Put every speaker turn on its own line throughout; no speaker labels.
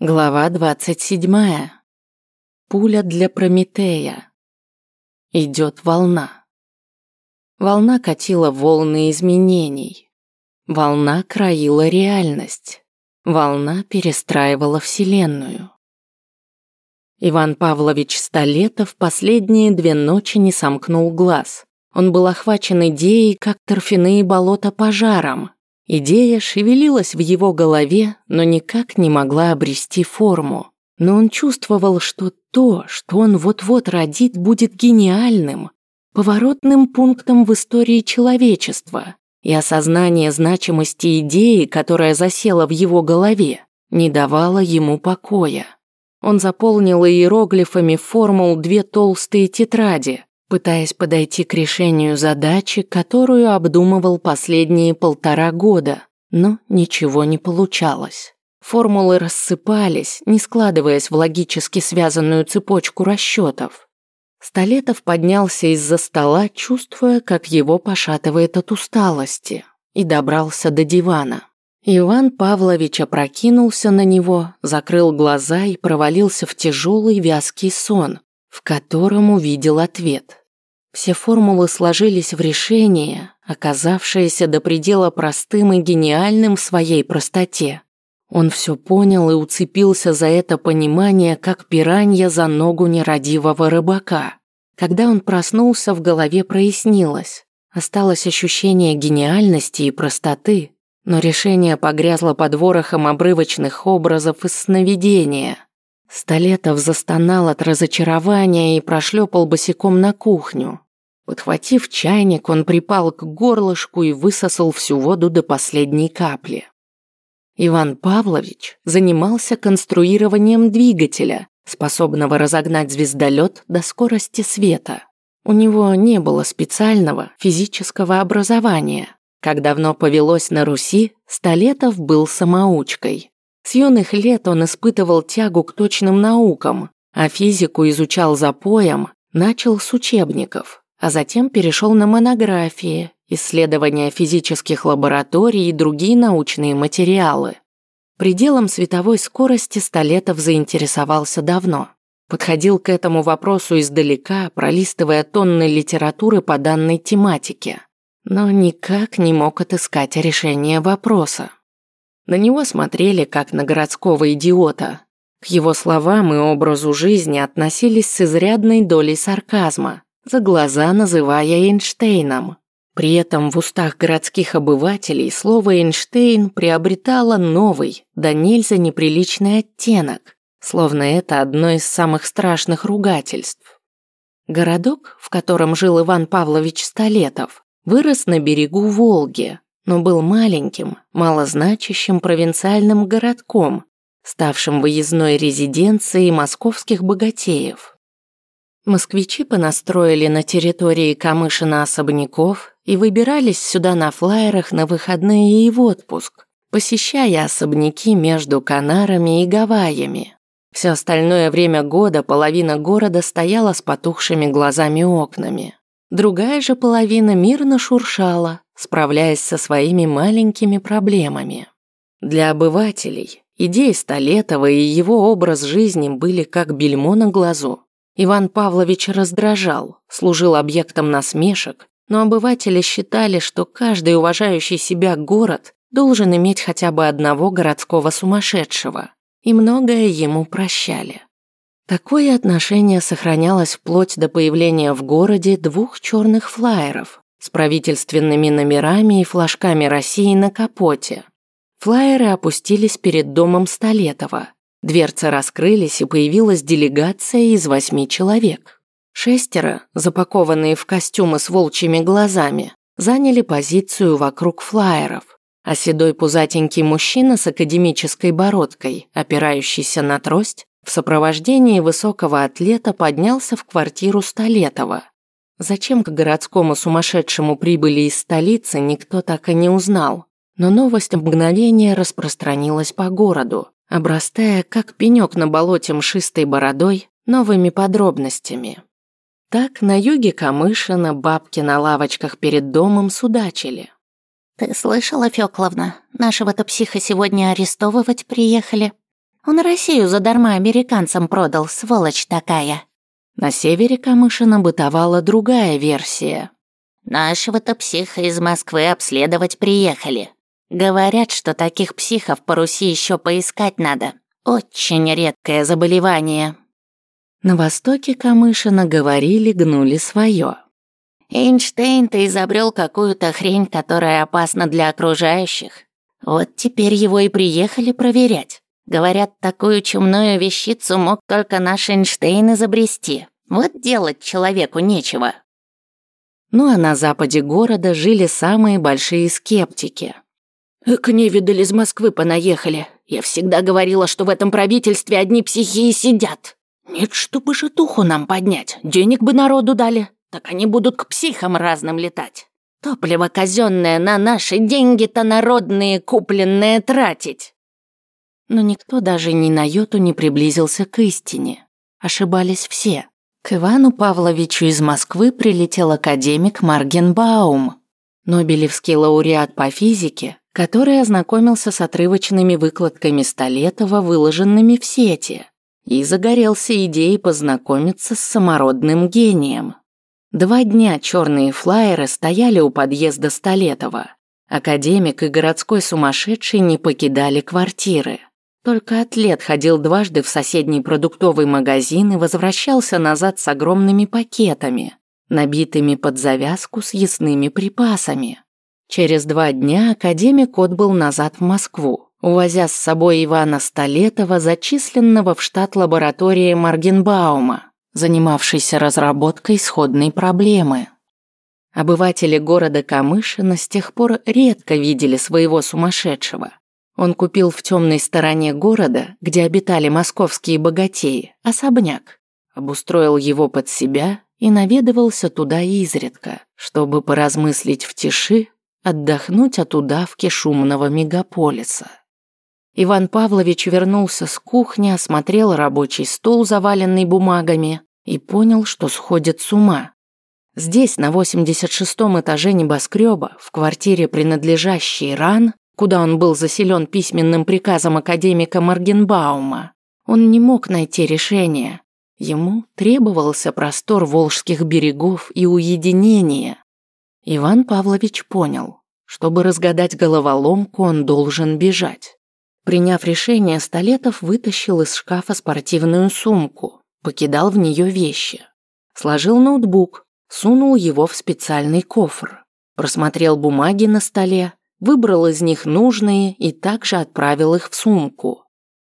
Глава 27. Пуля для Прометея. Идет волна. Волна катила волны изменений. Волна краила реальность. Волна перестраивала Вселенную. Иван Павлович Столетов последние две ночи не сомкнул глаз. Он был охвачен идеей, как торфяные болота пожаром, Идея шевелилась в его голове, но никак не могла обрести форму. Но он чувствовал, что то, что он вот-вот родит, будет гениальным, поворотным пунктом в истории человечества, и осознание значимости идеи, которая засела в его голове, не давало ему покоя. Он заполнил иероглифами формул две толстые тетради, пытаясь подойти к решению задачи, которую обдумывал последние полтора года, но ничего не получалось. Формулы рассыпались, не складываясь в логически связанную цепочку расчетов. Столетов поднялся из-за стола, чувствуя, как его пошатывает от усталости, и добрался до дивана. Иван Павлович опрокинулся на него, закрыл глаза и провалился в тяжелый вязкий сон, в котором увидел ответ. Все формулы сложились в решение, оказавшееся до предела простым и гениальным в своей простоте. Он все понял и уцепился за это понимание, как пиранья за ногу нерадивого рыбака. Когда он проснулся, в голове прояснилось. Осталось ощущение гениальности и простоты, но решение погрязло под ворохом обрывочных образов из сновидения. Столетов застонал от разочарования и прошлепал босиком на кухню. Подхватив чайник, он припал к горлышку и высосал всю воду до последней капли. Иван Павлович занимался конструированием двигателя, способного разогнать звездолет до скорости света. У него не было специального физического образования. Как давно повелось на Руси, Столетов был самоучкой. С юных лет он испытывал тягу к точным наукам, а физику изучал запоем, начал с учебников, а затем перешел на монографии, исследования физических лабораторий и другие научные материалы. Пределом световой скорости Столетов заинтересовался давно. Подходил к этому вопросу издалека, пролистывая тонны литературы по данной тематике, но никак не мог отыскать решение вопроса. На него смотрели как на городского идиота. К его словам и образу жизни относились с изрядной долей сарказма, за глаза называя Эйнштейном. При этом в устах городских обывателей слово «Эйнштейн» приобретало новый, да нельзя неприличный оттенок, словно это одно из самых страшных ругательств. Городок, в котором жил Иван Павлович Столетов, вырос на берегу Волги, но был маленьким, малозначащим провинциальным городком, ставшим выездной резиденцией московских богатеев. Москвичи понастроили на территории Камышина особняков и выбирались сюда на флайерах на выходные и в отпуск, посещая особняки между Канарами и Гавайями. Все остальное время года половина города стояла с потухшими глазами окнами. Другая же половина мирно шуршала, справляясь со своими маленькими проблемами. Для обывателей идеи Столетова и его образ жизни были как бельмо на глазу. Иван Павлович раздражал, служил объектом насмешек, но обыватели считали, что каждый уважающий себя город должен иметь хотя бы одного городского сумасшедшего, и многое ему прощали. Такое отношение сохранялось вплоть до появления в городе двух черных флаеров с правительственными номерами и флажками России на капоте. Флаеры опустились перед домом Столетова. Дверцы раскрылись, и появилась делегация из восьми человек. Шестеро, запакованные в костюмы с волчьими глазами, заняли позицию вокруг флаеров, а седой пузатенький мужчина с академической бородкой, опирающийся на трость, в сопровождении высокого атлета поднялся в квартиру Столетова. Зачем к городскому сумасшедшему прибыли из столицы, никто так и не узнал. Но новость мгновения распространилась по городу, обрастая, как пенек на болоте мшистой бородой, новыми подробностями. Так на юге Камышина бабки на лавочках перед домом судачили.
«Ты слышала, Фёкловна? Нашего-то психа сегодня арестовывать приехали. Он Россию задарма американцам продал, сволочь такая.
На севере Камышина бытовала другая версия.
Нашего-то психа из Москвы обследовать приехали. Говорят, что таких психов по Руси еще поискать надо. Очень редкое заболевание.
На востоке Камышина говорили, гнули свое.
Эйнштейн-то изобрел какую-то хрень, которая опасна для окружающих. Вот теперь его и приехали проверять. Говорят, такую чумную вещицу мог только наш Эйнштейн изобрести. Вот делать человеку нечего.
Ну а на западе города жили самые большие скептики.
«К невидаль из Москвы понаехали. Я всегда говорила, что в этом правительстве одни психи и сидят. Нет, чтобы житуху нам поднять, денег бы народу дали. Так они будут к психам разным летать. Топливо казенное на наши деньги-то народные купленные тратить.
Но никто даже ни на йоту не приблизился к истине. Ошибались все. К Ивану Павловичу из Москвы прилетел академик Маргенбаум, Нобелевский лауреат по физике, который ознакомился с отрывочными выкладками Столетова, выложенными в сети, и загорелся идеей познакомиться с самородным гением. Два дня черные флаеры стояли у подъезда Столетова. Академик и городской сумасшедший не покидали квартиры. Только атлет ходил дважды в соседний продуктовый магазин и возвращался назад с огромными пакетами, набитыми под завязку с ясными припасами. Через два дня академик отбыл назад в Москву, увозя с собой Ивана Столетова, зачисленного в штат лаборатории Маргенбаума, занимавшейся разработкой сходной проблемы. Обыватели города Камышина с тех пор редко видели своего сумасшедшего. Он купил в темной стороне города, где обитали московские богатеи, особняк, обустроил его под себя и наведывался туда изредка, чтобы поразмыслить в тиши, отдохнуть от удавки шумного мегаполиса. Иван Павлович вернулся с кухни, осмотрел рабочий стол, заваленный бумагами, и понял, что сходит с ума. Здесь, на 86-м этаже небоскреба, в квартире, принадлежащей РАН, куда он был заселен письменным приказом академика Маргенбаума, он не мог найти решения. Ему требовался простор волжских берегов и уединение. Иван Павлович понял, чтобы разгадать головоломку, он должен бежать. Приняв решение, Столетов вытащил из шкафа спортивную сумку, покидал в нее вещи. Сложил ноутбук, сунул его в специальный кофр, просмотрел бумаги на столе, выбрал из них нужные и также отправил их в сумку.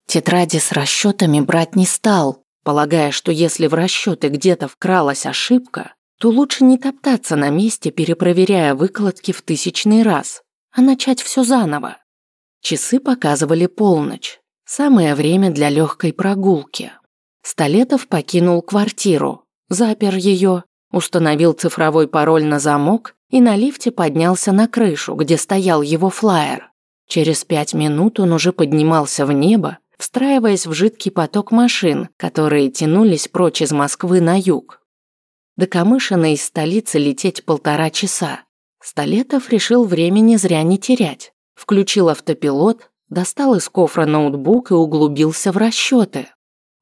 Тетради с расчетами брать не стал, полагая, что если в расчеты где-то вкралась ошибка, то лучше не топтаться на месте, перепроверяя выкладки в тысячный раз, а начать все заново. Часы показывали полночь, самое время для легкой прогулки. Столетов покинул квартиру, запер ее, установил цифровой пароль на замок и на лифте поднялся на крышу, где стоял его флаер. Через пять минут он уже поднимался в небо, встраиваясь в жидкий поток машин, которые тянулись прочь из Москвы на юг. До Камышина из столицы лететь полтора часа. Столетов решил времени зря не терять. Включил автопилот, достал из кофра ноутбук и углубился в расчеты.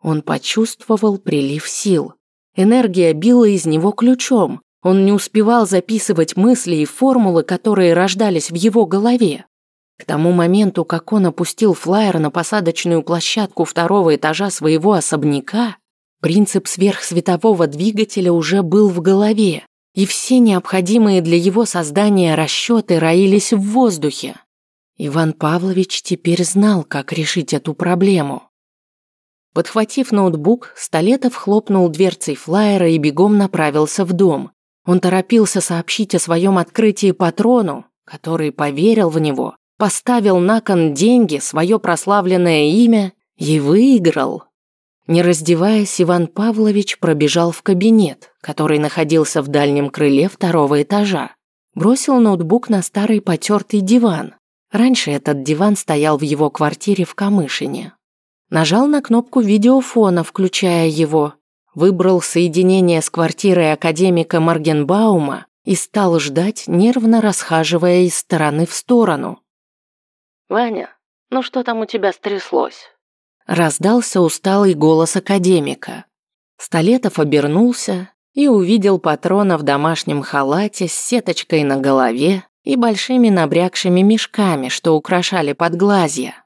Он почувствовал прилив сил. Энергия била из него ключом, он не успевал записывать мысли и формулы, которые рождались в его голове. К тому моменту, как он опустил флайер на посадочную площадку второго этажа своего особняка, принцип сверхсветового двигателя уже был в голове, и все необходимые для его создания расчеты роились в воздухе. Иван Павлович теперь знал, как решить эту проблему. Подхватив ноутбук, Столетов хлопнул дверцей флайера и бегом направился в дом, он торопился сообщить о своем открытии патрону, который поверил в него, поставил на кон деньги, свое прославленное имя и выиграл. Не раздеваясь, Иван Павлович пробежал в кабинет, который находился в дальнем крыле второго этажа. Бросил ноутбук на старый потертый диван. Раньше этот диван стоял в его квартире в Камышине. Нажал на кнопку видеофона, включая его, выбрал соединение с квартирой академика Маргенбаума и стал ждать, нервно расхаживая из стороны в сторону.
«Ваня, ну что там у тебя стряслось?»
Раздался усталый голос академика. Столетов обернулся и увидел патрона в домашнем халате с сеточкой на голове и большими набрякшими мешками, что украшали подглазья.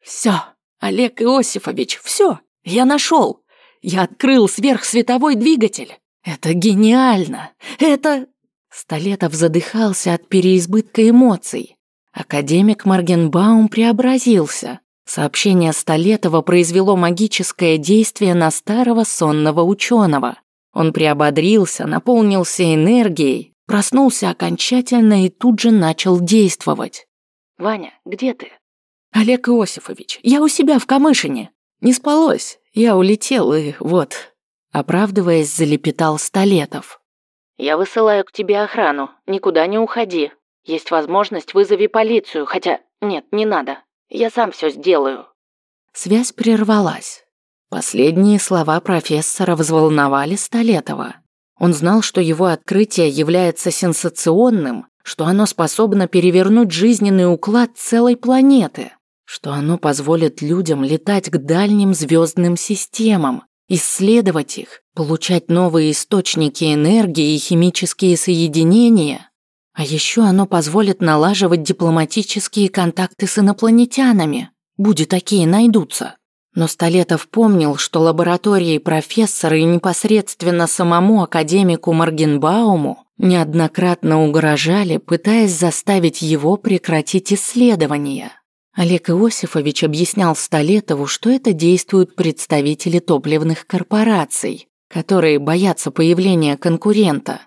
«Все, Олег Иосифович, все, я нашел. Я открыл сверхсветовой двигатель. Это гениально. Это...»
Столетов задыхался от переизбытка эмоций. Академик Маргенбаум преобразился. Сообщение Столетова произвело магическое действие на старого сонного ученого. Он приободрился, наполнился энергией, проснулся окончательно и тут же начал действовать.
«Ваня, где ты?» «Олег Иосифович, я у себя в Камышине. Не спалось, я улетел и вот...»
Оправдываясь, залепетал Столетов.
«Я высылаю к тебе охрану, никуда не уходи. Есть возможность, вызови полицию, хотя... Нет, не надо. Я сам все сделаю».
Связь прервалась. Последние слова профессора взволновали Столетова. Он знал, что его открытие является сенсационным, что оно способно перевернуть жизненный уклад целой планеты, что оно позволит людям летать к дальним звездным системам, исследовать их, получать новые источники энергии и химические соединения. А еще оно позволит налаживать дипломатические контакты с инопланетянами, будет такие найдутся. Но Столетов помнил, что лаборатории профессора и непосредственно самому академику Маргенбауму неоднократно угрожали, пытаясь заставить его прекратить исследования. Олег Иосифович объяснял Столетову, что это действуют представители топливных корпораций, которые боятся появления конкурента.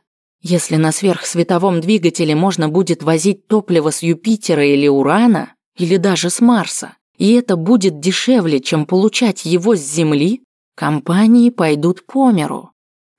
Если на сверхсветовом двигателе можно будет возить топливо с Юпитера или Урана, или даже с Марса, и это будет дешевле, чем получать его с Земли, компании пойдут по миру.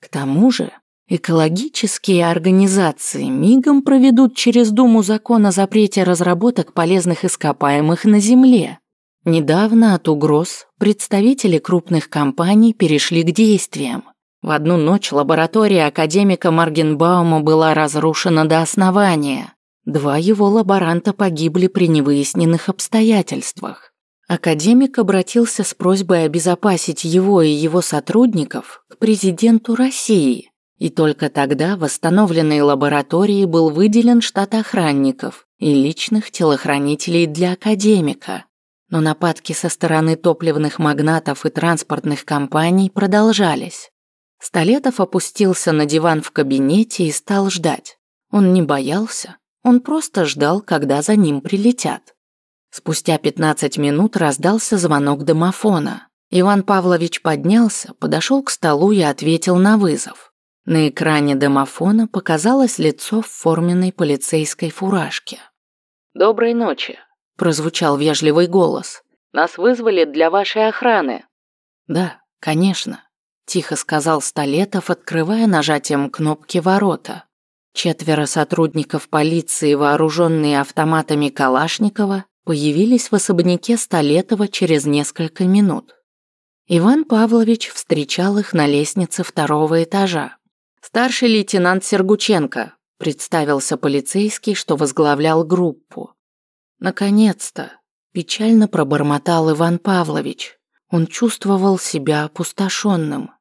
К тому же, экологические организации мигом проведут через Думу закон о запрете разработок полезных ископаемых на Земле. Недавно от угроз представители крупных компаний перешли к действиям. В одну ночь лаборатория академика Маргенбаума была разрушена до основания. Два его лаборанта погибли при невыясненных обстоятельствах. Академик обратился с просьбой обезопасить его и его сотрудников к президенту России, и только тогда восстановленной лаборатории был выделен штат охранников и личных телохранителей для академика. Но нападки со стороны топливных магнатов и транспортных компаний продолжались. Столетов опустился на диван в кабинете и стал ждать. Он не боялся, он просто ждал, когда за ним прилетят. Спустя 15 минут раздался звонок домофона. Иван Павлович поднялся, подошел к столу и ответил на вызов. На экране домофона показалось лицо в форменной полицейской фуражке.
«Доброй ночи», – прозвучал вежливый голос. «Нас вызвали для вашей охраны».
«Да, конечно», – тихо сказал Столетов, открывая нажатием кнопки ворота. Четверо сотрудников полиции, вооруженные автоматами Калашникова, появились в особняке Столетова через несколько минут. Иван Павлович встречал их на лестнице второго этажа. «Старший лейтенант Сергученко», – представился полицейский, что возглавлял группу. «Наконец-то!» – печально пробормотал Иван Павлович. Он чувствовал себя опустошенным.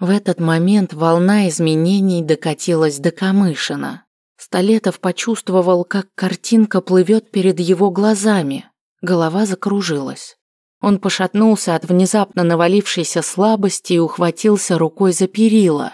В этот момент волна изменений докатилась до Камышина. Столетов почувствовал, как картинка плывет перед его глазами. Голова закружилась. Он пошатнулся от внезапно навалившейся слабости и ухватился рукой за перила.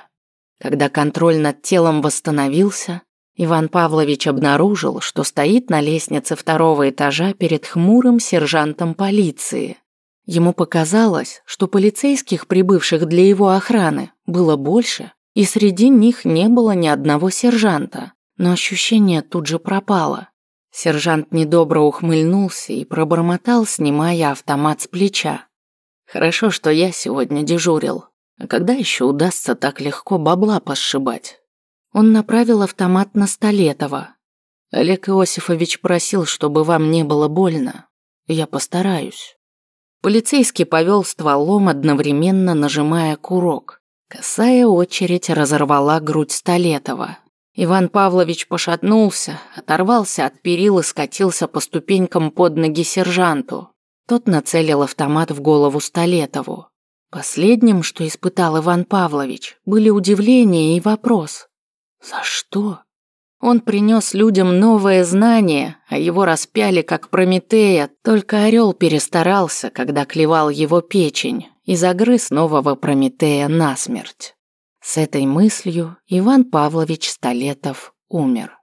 Когда контроль над телом восстановился, Иван Павлович обнаружил, что стоит на лестнице второго этажа перед хмурым сержантом полиции. Ему показалось, что полицейских, прибывших для его охраны, было больше, и среди них не было ни одного сержанта, но ощущение тут же пропало. Сержант недобро ухмыльнулся и пробормотал, снимая автомат с плеча. «Хорошо, что я сегодня дежурил. А когда еще удастся так легко бабла посшибать?» Он направил автомат на Столетова. «Олег Иосифович просил, чтобы вам не было больно. Я постараюсь». Полицейский повел стволом, одновременно нажимая курок. Косая очередь разорвала грудь Столетова. Иван Павлович пошатнулся, оторвался от перил и скатился по ступенькам под ноги сержанту. Тот нацелил автомат в голову Столетову. Последним, что испытал Иван Павлович, были удивление и вопрос. За что? Он принес людям новое знание, а его распяли как Прометея, только орел перестарался, когда клевал его печень и загрыз нового Прометея насмерть. С этой мыслью Иван Павлович Столетов умер.